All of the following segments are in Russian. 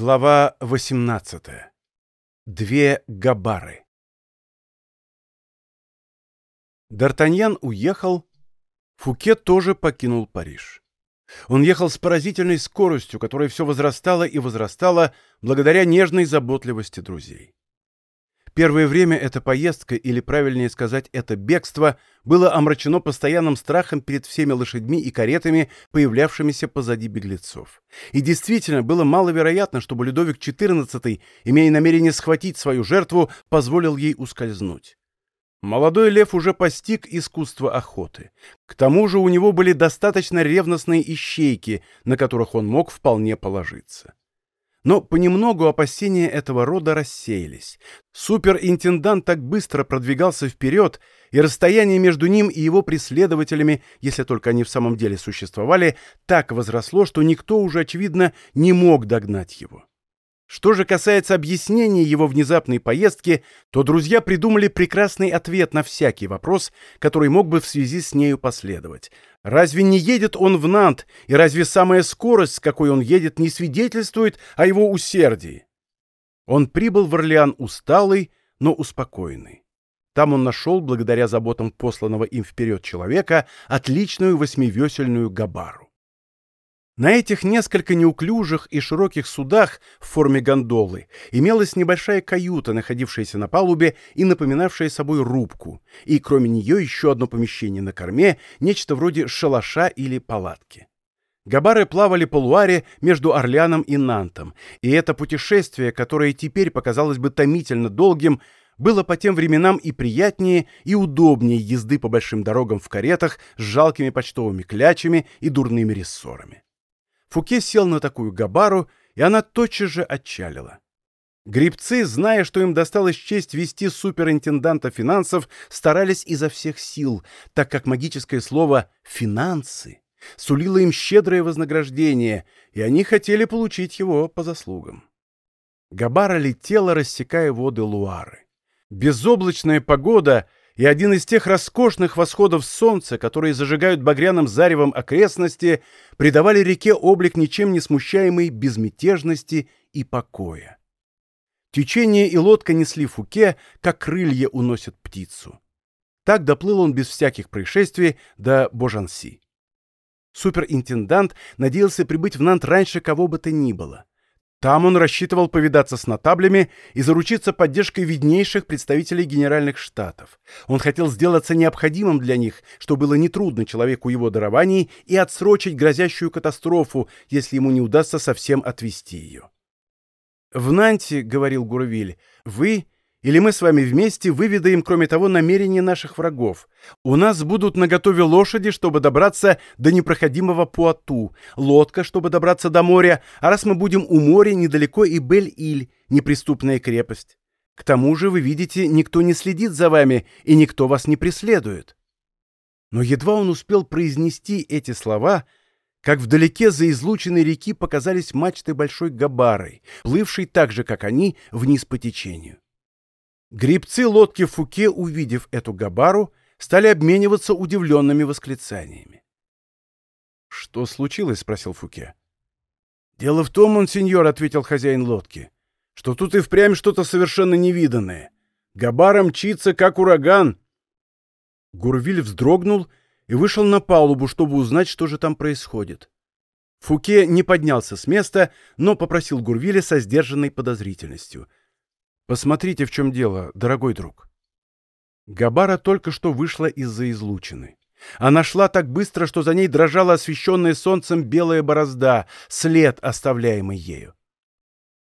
Глава 18. Две габары. Д'Артаньян уехал, Фуке тоже покинул Париж. Он ехал с поразительной скоростью, которая все возрастала и возрастала благодаря нежной заботливости друзей. Первое время эта поездка, или правильнее сказать, это бегство, было омрачено постоянным страхом перед всеми лошадьми и каретами, появлявшимися позади беглецов. И действительно, было маловероятно, чтобы Людовик XIV, имея намерение схватить свою жертву, позволил ей ускользнуть. Молодой лев уже постиг искусство охоты. К тому же у него были достаточно ревностные ищейки, на которых он мог вполне положиться. Но понемногу опасения этого рода рассеялись. Суперинтендант так быстро продвигался вперед, и расстояние между ним и его преследователями, если только они в самом деле существовали, так возросло, что никто уже, очевидно, не мог догнать его. Что же касается объяснения его внезапной поездки, то друзья придумали прекрасный ответ на всякий вопрос, который мог бы в связи с нею последовать. Разве не едет он в Нант, и разве самая скорость, с какой он едет, не свидетельствует о его усердии? Он прибыл в Орлеан усталый, но успокоенный. Там он нашел, благодаря заботам посланного им вперед человека, отличную восьмивесельную габару. На этих несколько неуклюжих и широких судах в форме гондолы имелась небольшая каюта, находившаяся на палубе и напоминавшая собой рубку, и кроме нее еще одно помещение на корме, нечто вроде шалаша или палатки. Габары плавали по Луаре между Орлеаном и Нантом, и это путешествие, которое теперь показалось бы томительно долгим, было по тем временам и приятнее, и удобнее езды по большим дорогам в каретах с жалкими почтовыми клячами и дурными рессорами. Фуке сел на такую габару, и она тотчас же отчалила. Грибцы, зная, что им досталась честь вести суперинтенданта финансов, старались изо всех сил, так как магическое слово «финансы» сулило им щедрое вознаграждение, и они хотели получить его по заслугам. Габара летела, рассекая воды Луары. Безоблачная погода и один из тех роскошных восходов солнца, которые зажигают багряным заревом окрестности, придавали реке облик ничем не смущаемой безмятежности и покоя. Течение и лодка несли Фуке, как крылья уносят птицу. Так доплыл он без всяких происшествий до Божанси. Суперинтендант надеялся прибыть в Нант раньше кого бы то ни было. Там он рассчитывал повидаться с нотаблями и заручиться поддержкой виднейших представителей генеральных штатов. Он хотел сделаться необходимым для них, что было нетрудно человеку его дарований, и отсрочить грозящую катастрофу, если ему не удастся совсем отвести ее. «В Нанте, — говорил Гурвиль, — вы или мы с вами вместе выведаем, кроме того, намерения наших врагов. У нас будут наготове лошади, чтобы добраться до непроходимого Пуату, лодка, чтобы добраться до моря, а раз мы будем у моря, недалеко и Бель-Иль, неприступная крепость. К тому же, вы видите, никто не следит за вами, и никто вас не преследует». Но едва он успел произнести эти слова, как вдалеке за излученной реки показались мачты большой габары, плывшей так же, как они, вниз по течению. Грибцы лодки Фуке, увидев эту габару, стали обмениваться удивленными восклицаниями. «Что случилось?» — спросил Фуке. «Дело в том, он, сеньор», — ответил хозяин лодки, — «что тут и впрямь что-то совершенно невиданное. Габара мчится, как ураган». Гурвиль вздрогнул и вышел на палубу, чтобы узнать, что же там происходит. Фуке не поднялся с места, но попросил Гурвиля со сдержанной подозрительностью. Посмотрите, в чем дело, дорогой друг. Габара только что вышла из-за излучины. Она шла так быстро, что за ней дрожала освещенная солнцем белая борозда, след, оставляемый ею.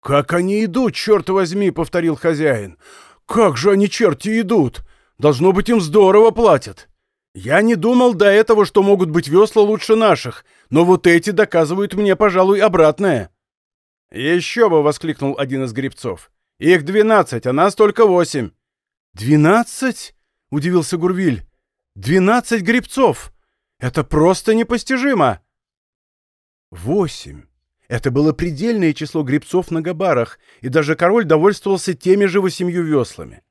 «Как они идут, черт возьми!» — повторил хозяин. «Как же они, черти, идут! Должно быть, им здорово платят! Я не думал до этого, что могут быть весла лучше наших, но вот эти доказывают мне, пожалуй, обратное». «Еще бы!» — воскликнул один из гребцов. Их двенадцать, а нас только восемь. Двенадцать? Удивился Гурвиль. Двенадцать грибцов! Это просто непостижимо! Восемь. Это было предельное число грибцов на габарах, и даже король довольствовался теми же восемью веслами.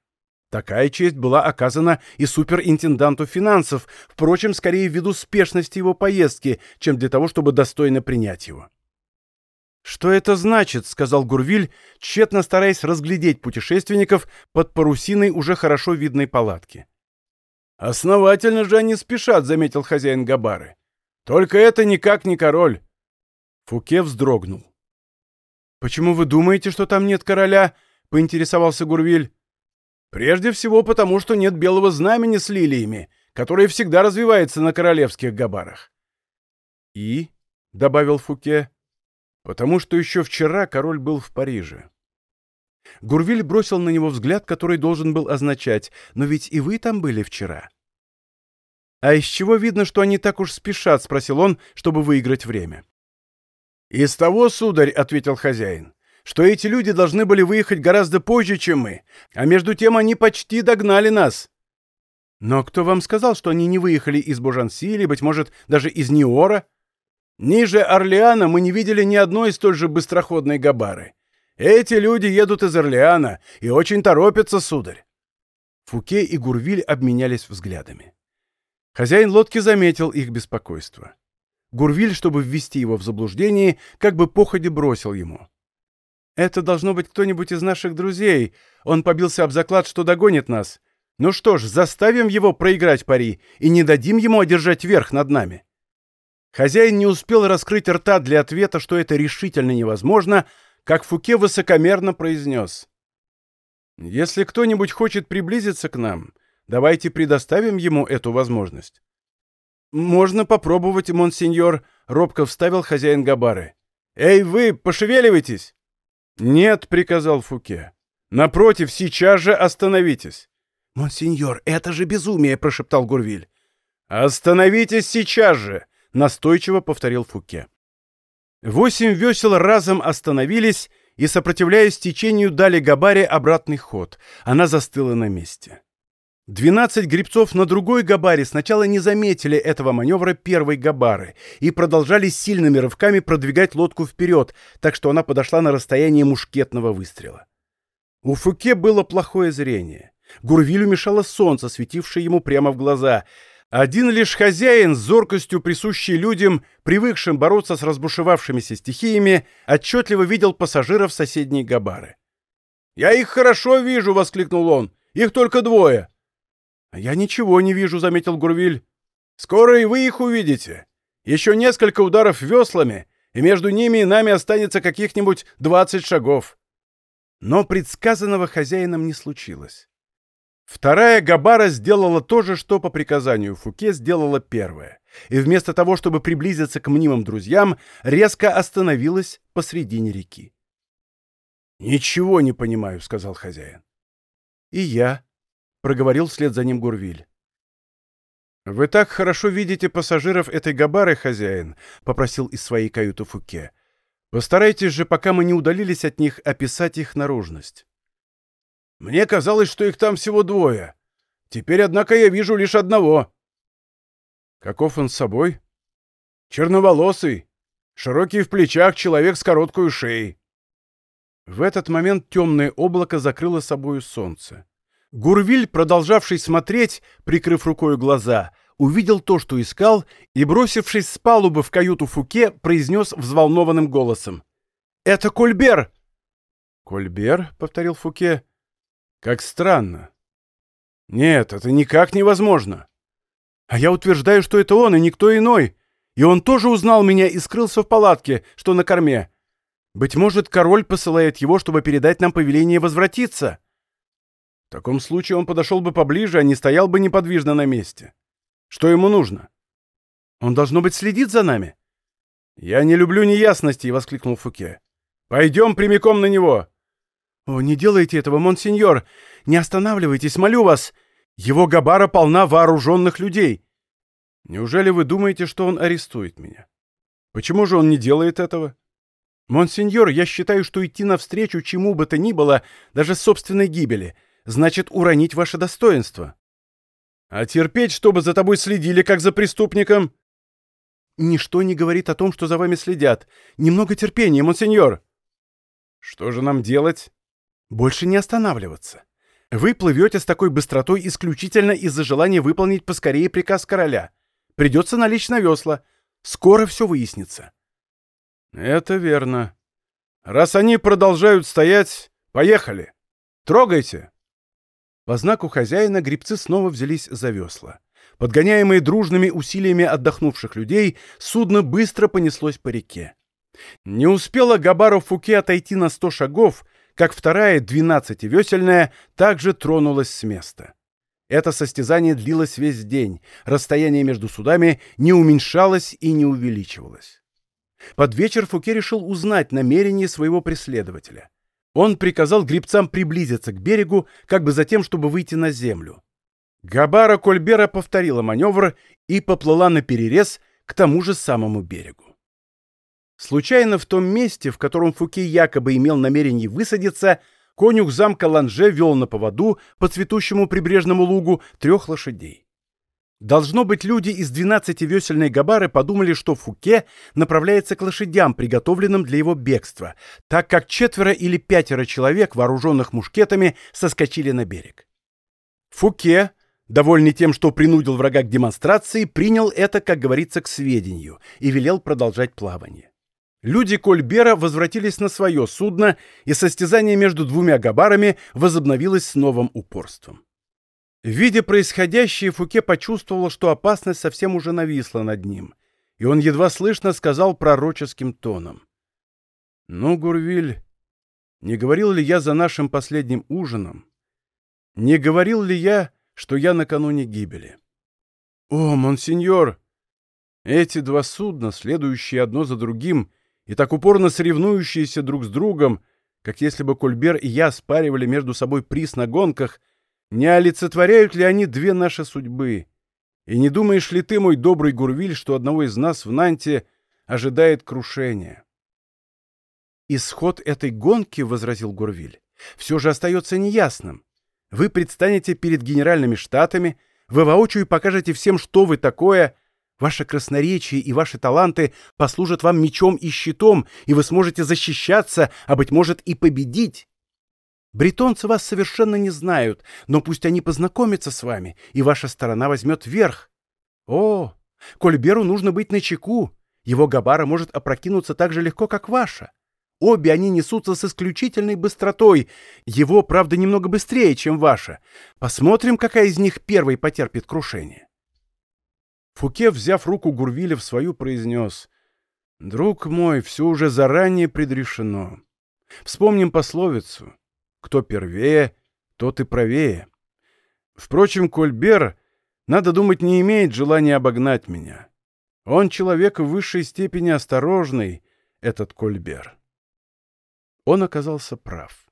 Такая честь была оказана и суперинтенданту финансов, впрочем, скорее ввиду спешности его поездки, чем для того, чтобы достойно принять его. «Что это значит?» — сказал Гурвиль, тщетно стараясь разглядеть путешественников под парусиной уже хорошо видной палатки. «Основательно же они спешат», — заметил хозяин Габары. «Только это никак не король». Фуке вздрогнул. «Почему вы думаете, что там нет короля?» — поинтересовался Гурвиль. «Прежде всего потому, что нет белого знамени с лилиями, которое всегда развивается на королевских Габарах». «И?» — добавил Фуке. «Потому что еще вчера король был в Париже». Гурвиль бросил на него взгляд, который должен был означать «Но ведь и вы там были вчера». «А из чего видно, что они так уж спешат?» — спросил он, чтобы выиграть время. «Из того, сударь», — ответил хозяин, — «что эти люди должны были выехать гораздо позже, чем мы, а между тем они почти догнали нас». «Но кто вам сказал, что они не выехали из Божанси или, быть может, даже из Ниора?» «Ниже Орлеана мы не видели ни одной столь же быстроходной габары. Эти люди едут из Орлеана и очень торопятся, сударь». Фуке и Гурвиль обменялись взглядами. Хозяин лодки заметил их беспокойство. Гурвиль, чтобы ввести его в заблуждение, как бы походе бросил ему. «Это должно быть кто-нибудь из наших друзей. Он побился об заклад, что догонит нас. Ну что ж, заставим его проиграть пари и не дадим ему одержать верх над нами». Хозяин не успел раскрыть рта для ответа, что это решительно невозможно, как Фуке высокомерно произнес. «Если кто-нибудь хочет приблизиться к нам, давайте предоставим ему эту возможность. «Можно попробовать, монсеньор», — робко вставил хозяин Габары. «Эй, вы, пошевеливайтесь!» «Нет», — приказал Фуке. «Напротив, сейчас же остановитесь». «Монсеньор, это же безумие!» — прошептал Гурвиль. «Остановитесь сейчас же!» — настойчиво повторил Фуке. Восемь весел разом остановились и, сопротивляясь течению, дали Габаре обратный ход. Она застыла на месте. Двенадцать грибцов на другой габаре сначала не заметили этого маневра первой габары и продолжали сильными рывками продвигать лодку вперед, так что она подошла на расстояние мушкетного выстрела. У Фуке было плохое зрение. Гурвилю мешало солнце, светившее ему прямо в глаза. Один лишь хозяин, с зоркостью присущий людям, привыкшим бороться с разбушевавшимися стихиями, отчетливо видел пассажиров соседней габары. «Я их хорошо вижу!» — воскликнул он. «Их только двое!» «Я ничего не вижу», — заметил Гурвиль. «Скоро и вы их увидите. Еще несколько ударов веслами, и между ними и нами останется каких-нибудь двадцать шагов». Но предсказанного хозяином не случилось. Вторая Габара сделала то же, что по приказанию Фуке сделала первая, и вместо того, чтобы приблизиться к мнимым друзьям, резко остановилась посредине реки. «Ничего не понимаю», — сказал хозяин. «И я», — проговорил вслед за ним Гурвиль. «Вы так хорошо видите пассажиров этой габары, хозяин», — попросил из своей каюты Фуке. «Постарайтесь же, пока мы не удалились от них, описать их наружность». «Мне казалось, что их там всего двое. Теперь, однако, я вижу лишь одного». «Каков он с собой?» «Черноволосый, широкий в плечах, человек с короткой шеей». В этот момент темное облако закрыло собою солнце. Гурвиль, продолжавший смотреть, прикрыв рукой глаза, увидел то, что искал, и, бросившись с палубы в каюту Фуке, произнес взволнованным голосом. «Это Кольбер!» «Кольбер?» — повторил Фуке. «Как странно!» «Нет, это никак невозможно!» «А я утверждаю, что это он, и никто иной!» И он тоже узнал меня и скрылся в палатке, что на корме. Быть может, король посылает его, чтобы передать нам повеление возвратиться. В таком случае он подошел бы поближе, а не стоял бы неподвижно на месте. Что ему нужно? Он, должно быть, следит за нами. «Я не люблю неясностей!» — воскликнул Фуке. «Пойдем прямиком на него!» «О, не делайте этого, монсеньор! Не останавливайтесь, молю вас! Его габара полна вооруженных людей!» «Неужели вы думаете, что он арестует меня? Почему же он не делает этого?» «Монсеньор, я считаю, что идти навстречу чему бы то ни было, даже собственной гибели — значит уронить ваше достоинство. А терпеть, чтобы за тобой следили, как за преступником? Ничто не говорит о том, что за вами следят. Немного терпения, монсеньор. Что же нам делать? Больше не останавливаться. Вы плывете с такой быстротой исключительно из-за желания выполнить поскорее приказ короля. Придется налечь на весла. Скоро все выяснится. Это верно. Раз они продолжают стоять, поехали! Трогайте!» По знаку хозяина грибцы снова взялись за весла. Подгоняемые дружными усилиями отдохнувших людей, судно быстро понеслось по реке. Не успела Габаров Фуке отойти на сто шагов, как вторая, двенадцативесельная, также тронулась с места. Это состязание длилось весь день, расстояние между судами не уменьшалось и не увеличивалось. Под вечер Фуке решил узнать намерение своего преследователя. Он приказал гребцам приблизиться к берегу, как бы затем, чтобы выйти на землю. Габара Кольбера повторила маневр и поплыла на перерез к тому же самому берегу. Случайно в том месте, в котором Фуке якобы имел намерение высадиться, конюх замка Ланже вел на поводу по цветущему прибрежному лугу трех лошадей. Должно быть, люди из двенадцативесельной Габары подумали, что Фуке направляется к лошадям, приготовленным для его бегства, так как четверо или пятеро человек, вооруженных мушкетами, соскочили на берег. Фуке, довольный тем, что принудил врага к демонстрации, принял это, как говорится, к сведению и велел продолжать плавание. Люди Кольбера возвратились на свое судно, и состязание между двумя габарами возобновилось с новым упорством. Видя происходящее, Фуке почувствовал, что опасность совсем уже нависла над ним, и он едва слышно сказал пророческим тоном. «Ну, Гурвиль, не говорил ли я за нашим последним ужином? Не говорил ли я, что я накануне гибели?» «О, монсеньор! Эти два судна, следующие одно за другим и так упорно соревнующиеся друг с другом, как если бы Кольбер и я спаривали между собой приз на гонках, не олицетворяют ли они две наши судьбы? И не думаешь ли ты, мой добрый Гурвиль, что одного из нас в Нанте ожидает крушение? Исход этой гонки, — возразил Гурвиль, — все же остается неясным. Вы предстанете перед генеральными штатами, вы воочию покажете всем, что вы такое, ваше красноречие и ваши таланты послужат вам мечом и щитом, и вы сможете защищаться, а, быть может, и победить. Бретонцы вас совершенно не знают, но пусть они познакомятся с вами, и ваша сторона возьмет верх. О, Кольберу нужно быть начеку. Его габара может опрокинуться так же легко, как ваша. Обе они несутся с исключительной быстротой. Его, правда, немного быстрее, чем ваша. Посмотрим, какая из них первой потерпит крушение. Фуке, взяв руку Гурвиля в свою, произнес. «Друг мой, все уже заранее предрешено. Вспомним пословицу. Кто первее, тот и правее. Впрочем, Кольбер, надо думать, не имеет желания обогнать меня. Он человек в высшей степени осторожный, этот Кольбер. Он оказался прав.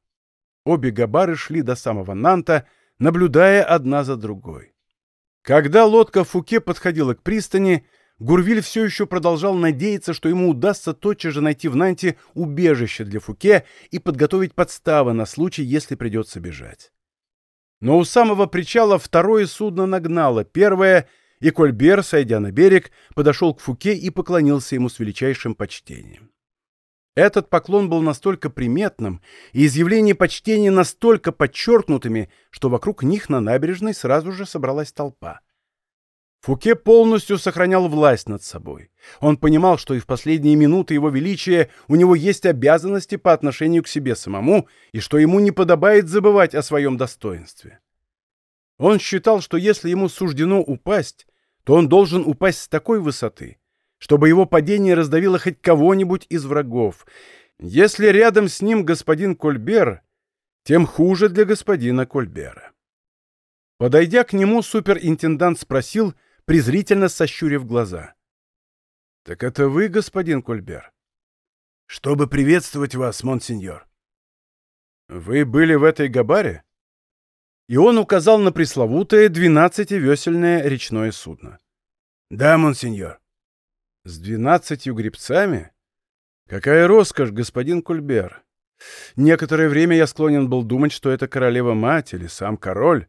Обе габары шли до самого Нанта, наблюдая одна за другой. Когда лодка Фуке подходила к пристани, Гурвиль все еще продолжал надеяться, что ему удастся тотчас же найти в Нанте убежище для Фуке и подготовить подставы на случай, если придется бежать. Но у самого причала второе судно нагнало первое, и Кольбер, сойдя на берег, подошел к Фуке и поклонился ему с величайшим почтением. Этот поклон был настолько приметным, и изъявления почтения настолько подчеркнутыми, что вокруг них на набережной сразу же собралась толпа. Фуке полностью сохранял власть над собой. Он понимал, что и в последние минуты его величия у него есть обязанности по отношению к себе самому, и что ему не подобает забывать о своем достоинстве. Он считал, что если ему суждено упасть, то он должен упасть с такой высоты, чтобы его падение раздавило хоть кого-нибудь из врагов. Если рядом с ним господин Кольбер, тем хуже для господина Кольбера. Подойдя к нему, суперинтендант спросил — презрительно сощурив глаза. — Так это вы, господин Кольбер? — Чтобы приветствовать вас, монсеньор. — Вы были в этой габаре? И он указал на пресловутое двенадцативесельное речное судно. — Да, монсеньор. — С двенадцатью гребцами? Какая роскошь, господин Кульбер! Некоторое время я склонен был думать, что это королева-мать или сам король.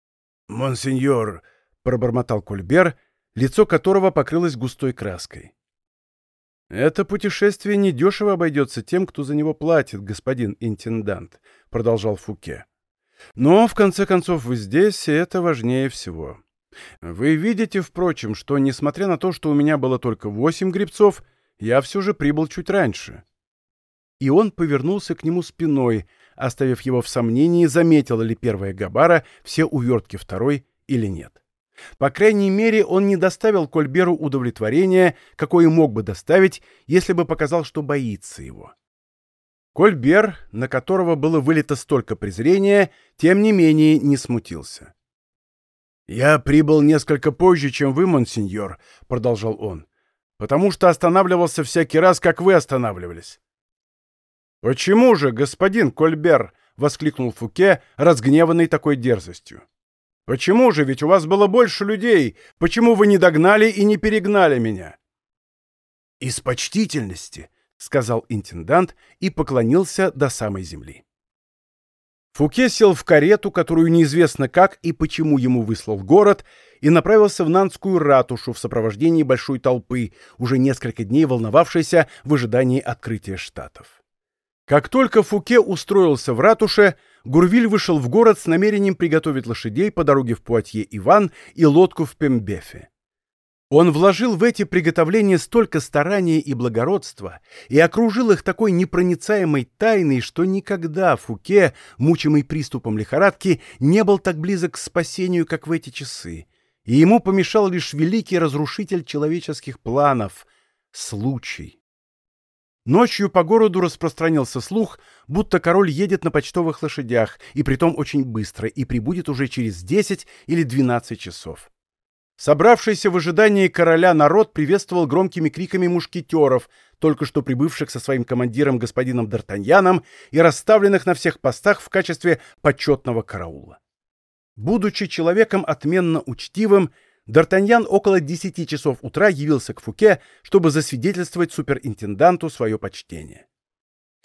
— Монсеньор, — пробормотал Кольбер, лицо которого покрылось густой краской. «Это путешествие недешево обойдется тем, кто за него платит, господин интендант», — продолжал Фуке. «Но, в конце концов, вы здесь, и это важнее всего. Вы видите, впрочем, что, несмотря на то, что у меня было только восемь грибцов, я все же прибыл чуть раньше». и он повернулся к нему спиной, оставив его в сомнении, заметила ли первая Габара все увертки второй или нет. По крайней мере, он не доставил Кольберу удовлетворения, какое мог бы доставить, если бы показал, что боится его. Кольбер, на которого было вылито столько презрения, тем не менее не смутился. «Я прибыл несколько позже, чем вы, монсеньор», — продолжал он, «потому что останавливался всякий раз, как вы останавливались. «Почему же, господин Кольбер?» — воскликнул Фуке, разгневанный такой дерзостью. «Почему же? Ведь у вас было больше людей. Почему вы не догнали и не перегнали меня?» «Из почтительности», — сказал интендант и поклонился до самой земли. Фуке сел в карету, которую неизвестно как и почему ему выслал город, и направился в Нанскую ратушу в сопровождении большой толпы, уже несколько дней волновавшейся в ожидании открытия штатов. Как только Фуке устроился в ратуше, Гурвиль вышел в город с намерением приготовить лошадей по дороге в Пуатье-Иван и лодку в Пембефе. Он вложил в эти приготовления столько старания и благородства и окружил их такой непроницаемой тайной, что никогда Фуке, мучимый приступом лихорадки, не был так близок к спасению, как в эти часы, и ему помешал лишь великий разрушитель человеческих планов — случай. Ночью по городу распространился слух, будто король едет на почтовых лошадях, и притом очень быстро, и прибудет уже через 10 или 12 часов. Собравшийся в ожидании короля народ приветствовал громкими криками мушкетеров, только что прибывших со своим командиром господином Д'Артаньяном и расставленных на всех постах в качестве почетного караула. Будучи человеком отменно учтивым, Д'Артаньян около десяти часов утра явился к Фуке, чтобы засвидетельствовать суперинтенданту свое почтение.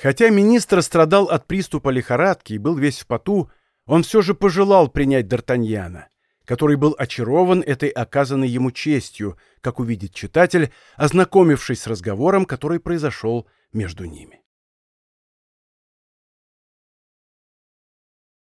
Хотя министр страдал от приступа лихорадки и был весь в поту, он все же пожелал принять Д'Артаньяна, который был очарован этой оказанной ему честью, как увидит читатель, ознакомившись с разговором, который произошел между ними.